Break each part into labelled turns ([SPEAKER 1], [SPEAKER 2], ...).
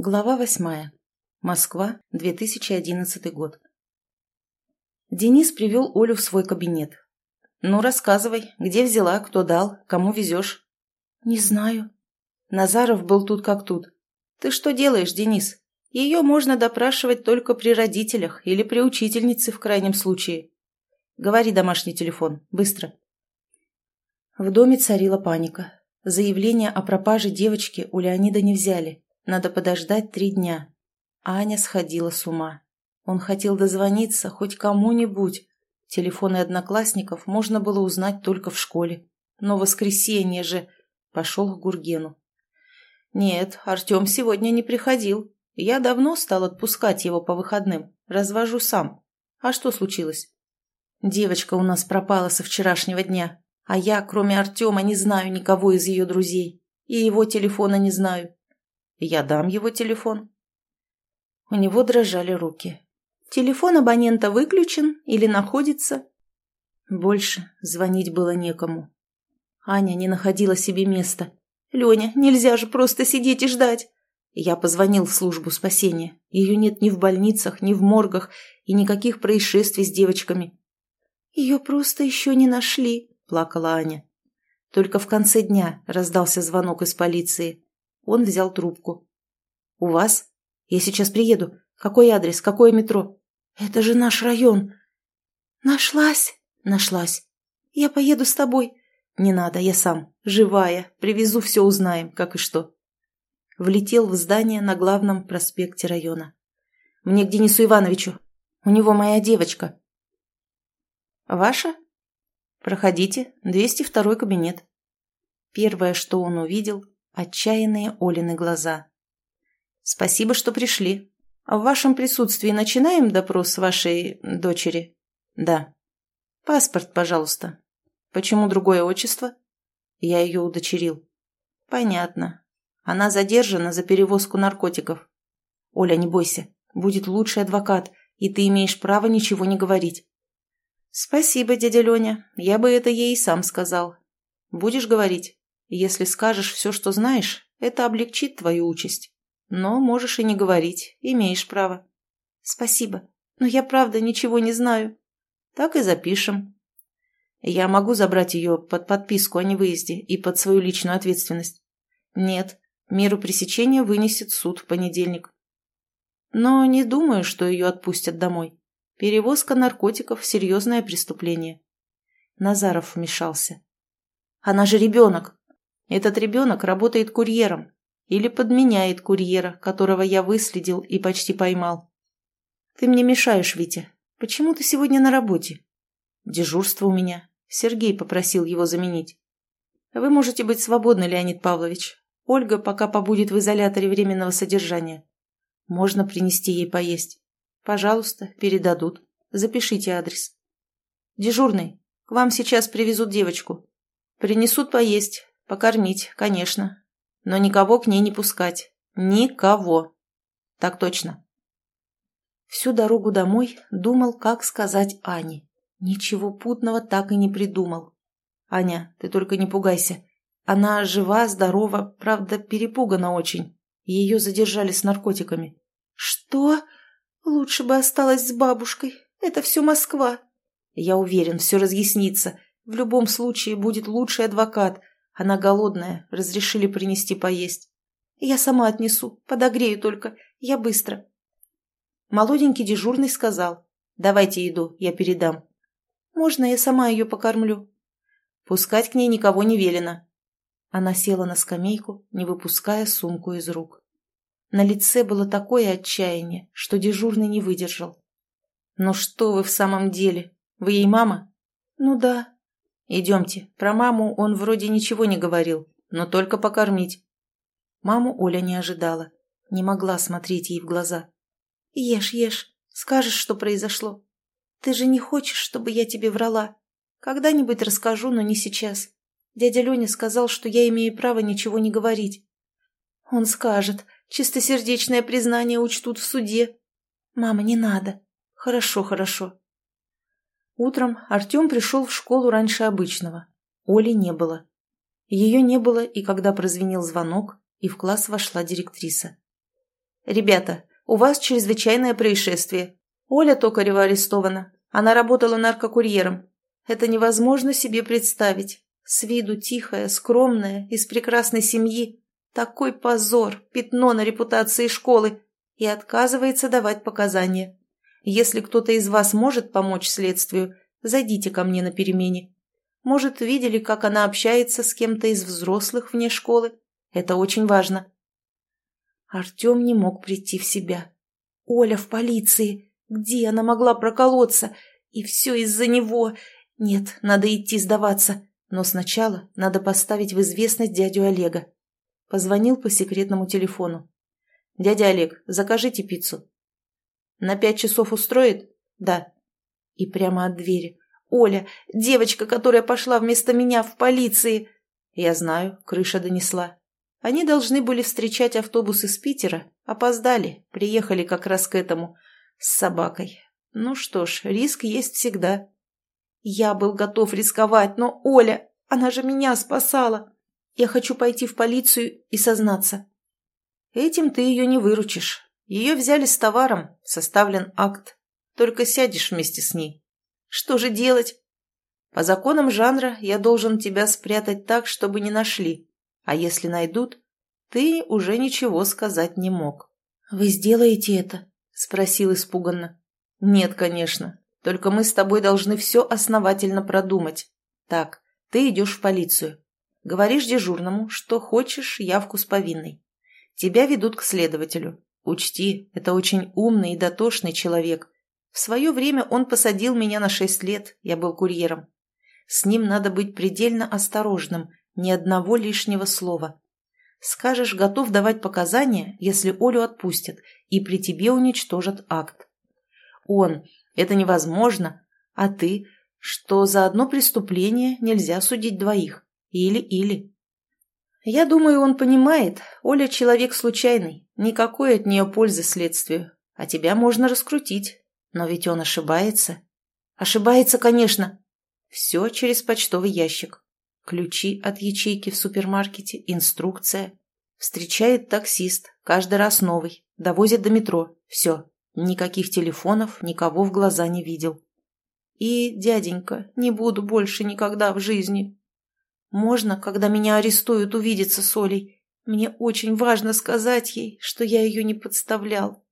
[SPEAKER 1] Глава восьмая. Москва, 2011 год. Денис привел Олю в свой кабинет. «Ну, рассказывай, где взяла, кто дал, кому везешь?»
[SPEAKER 2] «Не знаю».
[SPEAKER 1] Назаров был тут как тут. «Ты что делаешь, Денис? Ее можно допрашивать только при родителях или при учительнице в крайнем случае. Говори домашний телефон, быстро». В доме царила паника. Заявление о пропаже девочки у Леонида не взяли. Надо подождать три дня. Аня сходила с ума. Он хотел дозвониться хоть кому-нибудь. Телефоны одноклассников можно было узнать только в школе. Но воскресенье же... Пошел к Гургену. Нет, Артем сегодня не приходил. Я давно стал отпускать его по выходным. Развожу сам. А что случилось? Девочка у нас пропала со вчерашнего дня. А я, кроме Артема, не знаю никого из ее друзей. И его телефона не знаю. Я дам его телефон. У него дрожали руки. Телефон абонента выключен или находится? Больше звонить было некому. Аня не находила себе места. «Леня, нельзя же просто сидеть и ждать!» Я позвонил в службу спасения. Ее нет ни в больницах, ни в моргах, и никаких происшествий с девочками.
[SPEAKER 2] «Ее просто еще не нашли», — плакала Аня.
[SPEAKER 1] Только в конце дня раздался звонок из полиции. Он взял трубку. «У вас? Я сейчас приеду. Какой адрес? Какое метро?»
[SPEAKER 2] «Это же наш район».
[SPEAKER 1] «Нашлась?» «Нашлась. Я поеду с тобой». «Не надо, я сам. Живая. Привезу, все узнаем, как и что». Влетел в здание на главном проспекте района. «Мне к Денису Ивановичу. У него моя девочка». «Ваша?» «Проходите. 202 кабинет». Первое, что он увидел, Отчаянные Олины глаза. «Спасибо, что пришли. В вашем присутствии начинаем допрос вашей дочери?» «Да». «Паспорт, пожалуйста». «Почему другое отчество?» «Я ее удочерил». «Понятно. Она задержана за перевозку наркотиков». «Оля, не бойся. Будет лучший адвокат, и ты имеешь право ничего не говорить». «Спасибо, дядя Леня. Я бы это ей сам сказал. Будешь говорить?» Если скажешь все, что знаешь, это облегчит твою участь. Но можешь и не говорить, имеешь право.
[SPEAKER 2] Спасибо, но я правда ничего не знаю.
[SPEAKER 1] Так и запишем. Я могу забрать ее под подписку о невыезде и под свою личную ответственность? Нет, меру пресечения вынесет суд в понедельник. Но не думаю, что ее отпустят домой. Перевозка наркотиков – серьезное преступление. Назаров вмешался. Она же ребенок. Этот ребенок работает курьером или подменяет курьера, которого я выследил и почти поймал. Ты мне мешаешь, Витя. Почему ты сегодня на работе? Дежурство у меня. Сергей попросил его заменить. Вы можете быть свободны, Леонид Павлович. Ольга пока побудет в изоляторе временного содержания. Можно принести ей поесть. Пожалуйста, передадут. Запишите адрес. Дежурный, к вам сейчас привезут девочку. Принесут поесть, Покормить, конечно. Но никого к ней не пускать. Никого. Так точно. Всю дорогу домой думал, как сказать Ане. Ничего путного так и не придумал. Аня, ты только не пугайся. Она жива, здорова, правда, перепугана очень. Ее задержали с наркотиками.
[SPEAKER 2] Что? Лучше бы осталась с бабушкой. Это все Москва.
[SPEAKER 1] Я уверен, все разъяснится. В любом случае будет лучший адвокат, она голодная, разрешили принести поесть.
[SPEAKER 2] Я сама отнесу, подогрею только, я быстро.
[SPEAKER 1] Молоденький дежурный сказал, давайте еду, я передам.
[SPEAKER 2] Можно я сама ее покормлю?
[SPEAKER 1] Пускать к ней никого не велено. Она села на скамейку, не выпуская сумку из рук. На лице было такое отчаяние, что дежурный не выдержал. «Ну что вы в самом деле? Вы ей мама?»
[SPEAKER 2] «Ну да»,
[SPEAKER 1] «Идемте. Про маму он вроде ничего не говорил, но только покормить». Маму Оля не ожидала, не могла смотреть ей в глаза.
[SPEAKER 2] «Ешь, ешь. Скажешь, что произошло. Ты же не хочешь, чтобы я тебе врала. Когда-нибудь расскажу, но не сейчас. Дядя Леня сказал, что я имею право ничего не говорить. Он скажет, чистосердечное признание учтут в суде. Мама, не надо. Хорошо, хорошо.
[SPEAKER 1] Утром Артем пришел в школу раньше обычного. Оли не было. Ее не было и когда прозвенел звонок, и в класс вошла директриса. «Ребята, у вас чрезвычайное происшествие. Оля Токарева арестована. Она работала наркокурьером. Это невозможно себе представить. С виду тихая, скромная, из прекрасной семьи. Такой позор, пятно на репутации школы. И отказывается давать показания. Если кто-то из вас может помочь следствию, зайдите ко мне на перемене. Может, видели, как она общается с кем-то из взрослых вне школы? Это очень важно. Артем не мог прийти в себя. Оля в полиции. Где она могла проколоться? И все из-за него. Нет, надо идти сдаваться. Но сначала надо поставить в известность дядю Олега. Позвонил по секретному телефону. «Дядя Олег, закажите пиццу». «На пять часов устроит?» «Да». И прямо от двери. «Оля, девочка, которая пошла вместо меня в полиции!» «Я знаю, крыша донесла. Они должны были встречать автобус из Питера. Опоздали, приехали как раз к этому. С собакой. Ну что ж, риск есть всегда. Я был готов рисковать, но Оля, она же меня спасала. Я хочу пойти в полицию и сознаться. Этим ты ее не выручишь. Ее взяли с товаром, составлен акт. Только сядешь вместе с ней. Что же делать? По законам жанра я должен тебя спрятать так, чтобы не нашли. А если найдут, ты уже ничего сказать не мог. «Вы сделаете это?» – спросил испуганно. «Нет, конечно. Только мы с тобой должны все основательно продумать. Так, ты идешь в полицию. Говоришь дежурному, что хочешь явку с повинной. Тебя ведут к следователю. Учти, это очень умный и дотошный человек. В свое время он посадил меня на шесть лет, я был курьером. С ним надо быть предельно осторожным, ни одного лишнего слова. Скажешь, готов давать показания, если Олю отпустят, и при тебе уничтожат акт. Он, это невозможно, а ты, что за одно преступление нельзя судить двоих. Или-или. Я думаю, он понимает, Оля человек случайный, никакой от нее пользы следствию, а тебя можно раскрутить. Но ведь он ошибается. Ошибается, конечно. Все через почтовый ящик. Ключи от ячейки в супермаркете, инструкция. Встречает таксист, каждый раз новый, довозит до метро. Все, никаких телефонов, никого в глаза не видел. И, дяденька, не буду больше никогда в жизни можно, когда меня арестуют, увидеться с Олей? Мне очень важно сказать ей, что я ее не подставлял.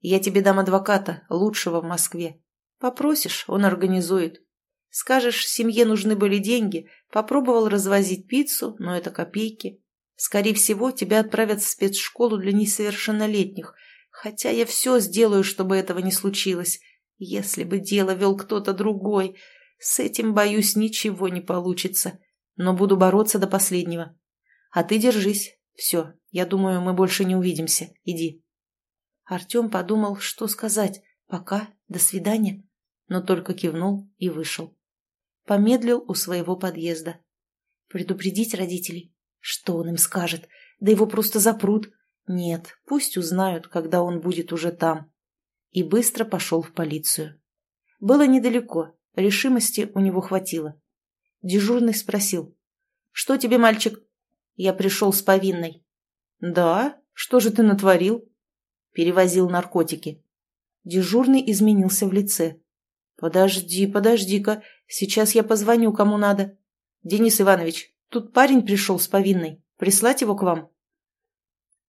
[SPEAKER 1] Я тебе дам адвоката, лучшего в Москве. Попросишь, он организует. Скажешь, семье нужны были деньги, попробовал развозить пиццу, но это копейки. Скорее всего, тебя отправят в спецшколу для несовершеннолетних, хотя я все сделаю, чтобы этого не случилось. Если бы дело вел кто-то другой, с этим, боюсь, ничего не получится но буду бороться до последнего. А ты держись. Все, я думаю, мы больше не увидимся. Иди. Артем подумал, что сказать. Пока, до свидания. Но только кивнул и вышел. Помедлил у своего подъезда. Предупредить родителей? Что он им скажет? Да его просто запрут. Нет, пусть узнают, когда он будет уже там. И быстро пошел в полицию. Было недалеко, решимости у него хватило. Дежурный спросил. «Что тебе, мальчик?» Я пришел с повинной. «Да? Что же ты натворил?» Перевозил наркотики. Дежурный изменился в лице. «Подожди, подожди-ка, сейчас я позвоню, кому надо. Денис Иванович, тут парень пришел с повинной. Прислать его к вам?»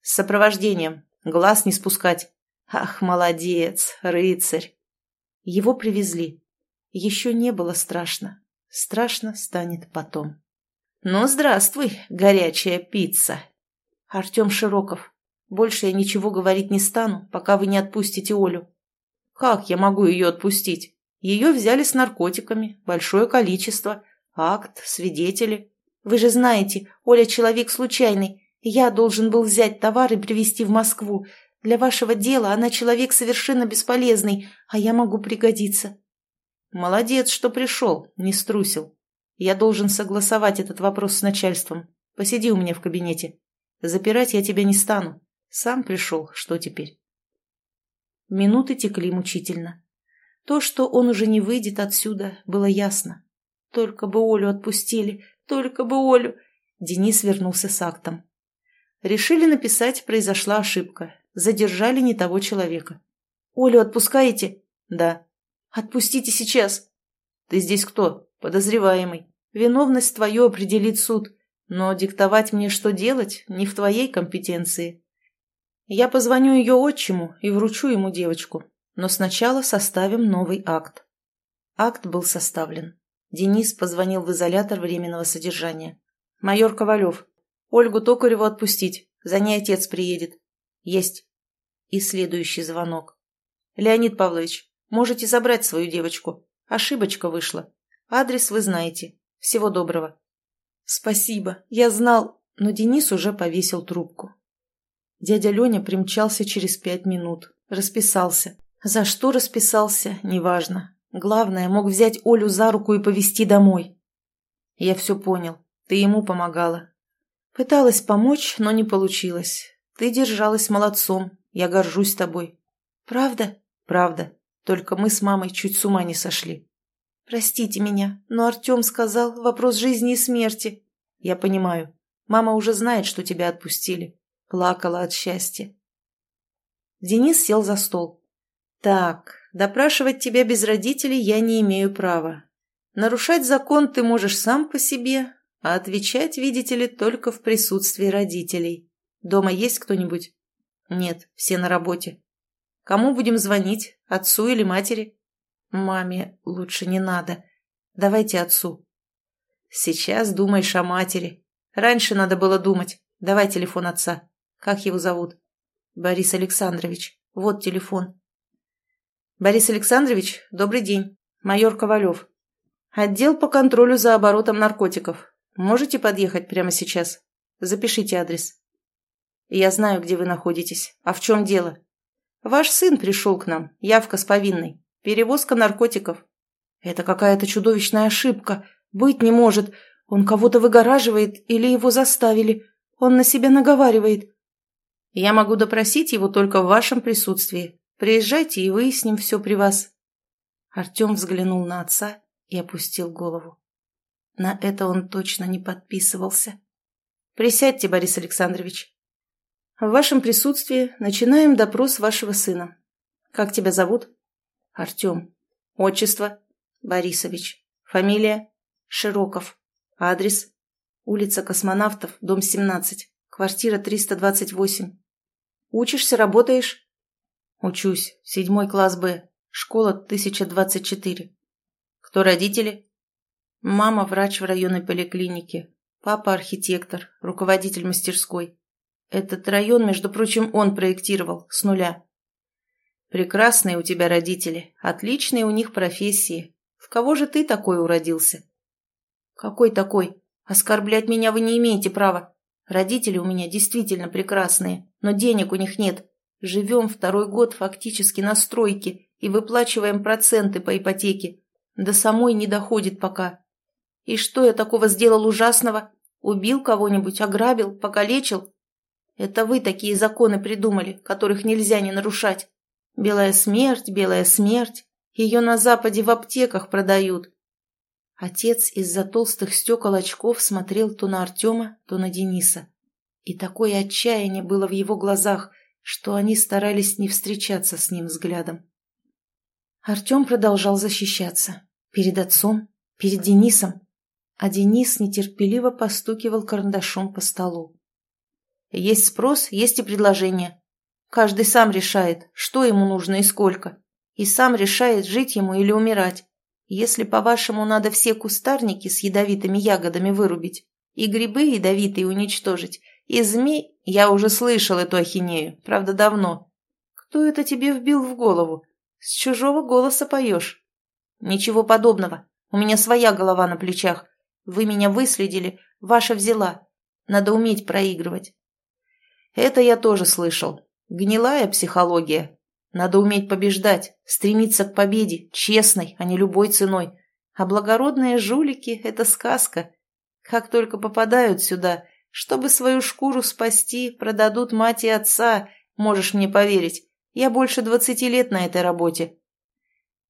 [SPEAKER 1] «С сопровождением. Глаз не спускать. Ах, молодец, рыцарь!» Его привезли. Еще не было страшно. Страшно станет потом. «Ну, здравствуй, горячая пицца!» «Артем Широков, больше я ничего говорить не стану, пока вы не отпустите Олю». «Как я могу ее отпустить? Ее взяли с наркотиками, большое количество, акт, свидетели. Вы же знаете, Оля человек случайный. Я должен был взять товар и привезти в Москву. Для вашего дела она человек совершенно бесполезный, а я могу пригодиться. «Молодец, что пришел, не струсил. Я должен согласовать этот вопрос с начальством. Посиди у меня в кабинете. Запирать я тебя не стану. Сам пришел, что теперь?» Минуты текли мучительно. То, что он уже не выйдет отсюда, было ясно. Только бы Олю отпустили, только бы Олю. Денис вернулся с актом. Решили написать «Произошла ошибка». Задержали не того человека.
[SPEAKER 2] Олю отпускаете?
[SPEAKER 1] Да.
[SPEAKER 2] Отпустите сейчас.
[SPEAKER 1] Ты здесь кто? Подозреваемый. Виновность твою определит суд. Но диктовать мне, что делать, не в твоей компетенции. Я позвоню ее отчиму и вручу ему девочку. Но сначала составим новый акт. Акт был составлен. Денис позвонил в изолятор временного содержания. «Майор Ковалев, Ольгу Токареву отпустить. За ней отец приедет». «Есть». И следующий звонок. «Леонид Павлович, можете забрать свою девочку. Ошибочка вышла. Адрес вы знаете. Всего доброго». «Спасибо. Я знал...» Но Денис уже повесил трубку. Дядя Леня примчался через пять минут. Расписался. За что расписался, неважно. Главное, мог взять Олю за руку и повезти домой. Я все понял. Ты ему помогала. Пыталась помочь, но не получилось. Ты держалась молодцом. Я горжусь тобой.
[SPEAKER 2] Правда?
[SPEAKER 1] Правда. Только мы с мамой чуть с ума не сошли.
[SPEAKER 2] Простите меня, но Артем сказал вопрос жизни и смерти.
[SPEAKER 1] Я понимаю. Мама уже знает, что тебя отпустили. Плакала от счастья. Денис сел за стол. Так, допрашивать тебя без родителей я не имею права. Нарушать закон ты можешь сам по себе, а отвечать, видите ли, только в присутствии родителей. Дома есть кто-нибудь? Нет, все на работе. Кому будем звонить? Отцу или матери? Маме лучше не надо. Давайте отцу. Сейчас думаешь о матери. Раньше надо было думать. Давай телефон отца. Как его зовут? Борис Александрович. Вот телефон. Борис Александрович, добрый день. Майор Ковалев. Отдел по контролю за оборотом наркотиков. Можете подъехать прямо сейчас? Запишите адрес. Я знаю, где вы находитесь. А в чем дело? Ваш сын пришел к нам. Явка с повинной. Перевозка наркотиков. Это какая-то чудовищная ошибка. Быть не может. Он кого-то выгораживает или его заставили. Он на себя наговаривает. Я могу допросить его только в вашем присутствии. Приезжайте и выясним все при вас. Артем взглянул на отца и опустил голову. На это он точно не подписывался. Присядьте, Борис Александрович. В вашем присутствии начинаем допрос вашего сына. Как тебя зовут? Артем. Отчество? Борисович. Фамилия? Широков. Адрес? Улица Космонавтов, дом 17, квартира 328. Учишься, работаешь? Учусь. Седьмой класс Б. Школа 1024. Кто родители? Мама врач в районной поликлинике. Папа архитектор, руководитель мастерской. Этот район, между прочим, он проектировал, с нуля. Прекрасные у тебя родители, отличные у них профессии. В кого же ты такой уродился? «Какой такой? Оскорблять меня вы не имеете права. Родители у меня действительно прекрасные, но денег у них нет. Живем второй год фактически на стройке и выплачиваем проценты по ипотеке. До самой не доходит пока. И что я такого сделал ужасного? Убил кого-нибудь, ограбил, покалечил? Это вы такие законы придумали, которых нельзя не нарушать. Белая смерть, белая смерть. Ее на Западе в аптеках продают. Отец из-за толстых стекол очков смотрел то на Артема, то на Дениса. И такое отчаяние было в его глазах, что они старались не встречаться с ним взглядом. Артем продолжал защищаться. Перед отцом, перед Денисом. А Денис нетерпеливо постукивал карандашом по столу. Есть спрос, есть и предложение. Каждый сам решает, что ему нужно и сколько. И сам решает, жить ему или умирать. Если, по-вашему, надо все кустарники с ядовитыми ягодами вырубить, и грибы ядовитые уничтожить, и змей... Я уже слышал эту ахинею, правда, давно. Кто это тебе вбил в голову? С чужого голоса поешь. Ничего подобного. У меня своя голова на плечах. Вы меня выследили, ваша взяла. Надо уметь проигрывать. Это я тоже слышал. Гнилая психология, надо уметь побеждать, стремиться к победе, честной, а не любой ценой. А благородные жулики – это сказка. Как только попадают сюда, чтобы свою шкуру спасти, продадут мать и отца, можешь мне поверить. Я больше двадцати лет на этой работе.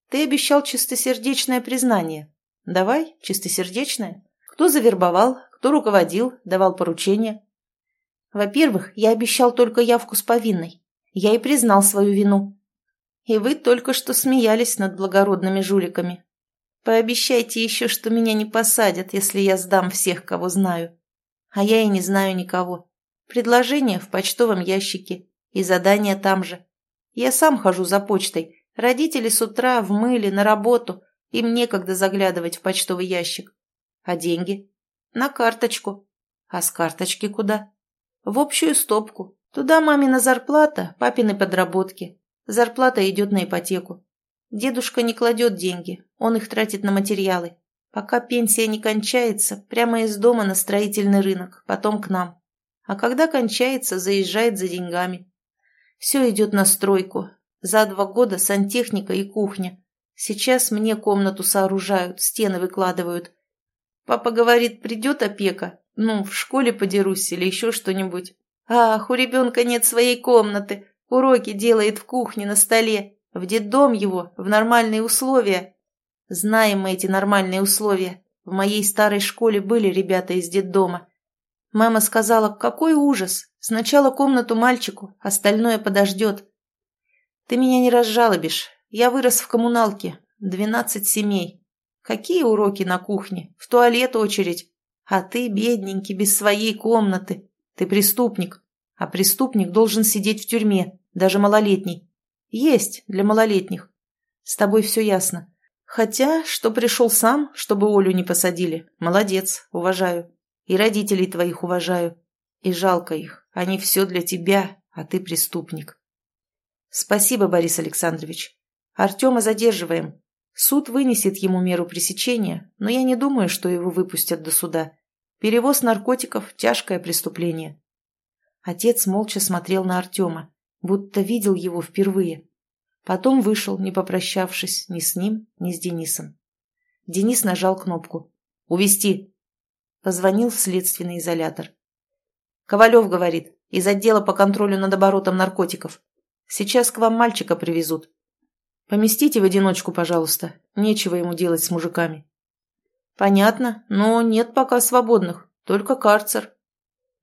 [SPEAKER 1] Ты обещал чистосердечное признание. Давай, чистосердечное. Кто завербовал, кто руководил, давал поручения. Во-первых, я обещал только явку с повинной. Я и признал свою вину. И вы только что смеялись над благородными жуликами. Пообещайте еще, что меня не посадят, если я сдам всех, кого знаю. А я и не знаю никого. Предложение в почтовом ящике. И задание там же. Я сам хожу за почтой. Родители с утра в мыле, на работу. Им некогда заглядывать в почтовый ящик. А деньги? На карточку. А с карточки куда? В общую стопку. Туда мамина зарплата, папины подработки. Зарплата идет на ипотеку. Дедушка не кладет деньги, он их тратит на материалы. Пока пенсия не кончается, прямо из дома на строительный рынок, потом к нам. А когда кончается, заезжает за деньгами. Все идет на стройку. За два года сантехника и кухня. Сейчас мне комнату сооружают, стены выкладывают. Папа говорит, придет опека. Ну, в школе подерусь или еще что-нибудь. Ах, у ребенка нет своей комнаты. Уроки делает в кухне на столе. В детдом его, в нормальные условия. Знаем мы эти нормальные условия. В моей старой школе были ребята из детдома. Мама сказала, какой ужас. Сначала комнату мальчику, остальное подождет. Ты меня не разжалобишь. Я вырос в коммуналке. Двенадцать семей. Какие уроки на кухне? В туалет очередь. А ты, бедненький, без своей комнаты. Ты преступник. А преступник должен сидеть в тюрьме, даже малолетний. Есть для малолетних. С тобой все ясно. Хотя, что пришел сам, чтобы Олю не посадили. Молодец, уважаю. И родителей твоих уважаю. И жалко их. Они все для тебя, а ты преступник. Спасибо, Борис Александрович. Артема задерживаем. Суд вынесет ему меру пресечения, но я не думаю, что его выпустят до суда. Перевоз наркотиков – тяжкое преступление. Отец молча смотрел на Артема будто видел его впервые. Потом вышел, не попрощавшись ни с ним, ни с Денисом. Денис нажал кнопку. «Увести!» Позвонил в следственный изолятор. «Ковалев говорит, из отдела по контролю над оборотом наркотиков. Сейчас к вам мальчика привезут. Поместите в одиночку, пожалуйста. Нечего ему делать с мужиками». «Понятно, но нет пока свободных, только карцер».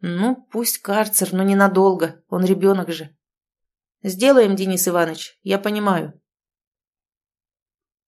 [SPEAKER 1] «Ну, пусть карцер, но ненадолго, он ребенок же». «Сделаем, Денис Иванович, я понимаю.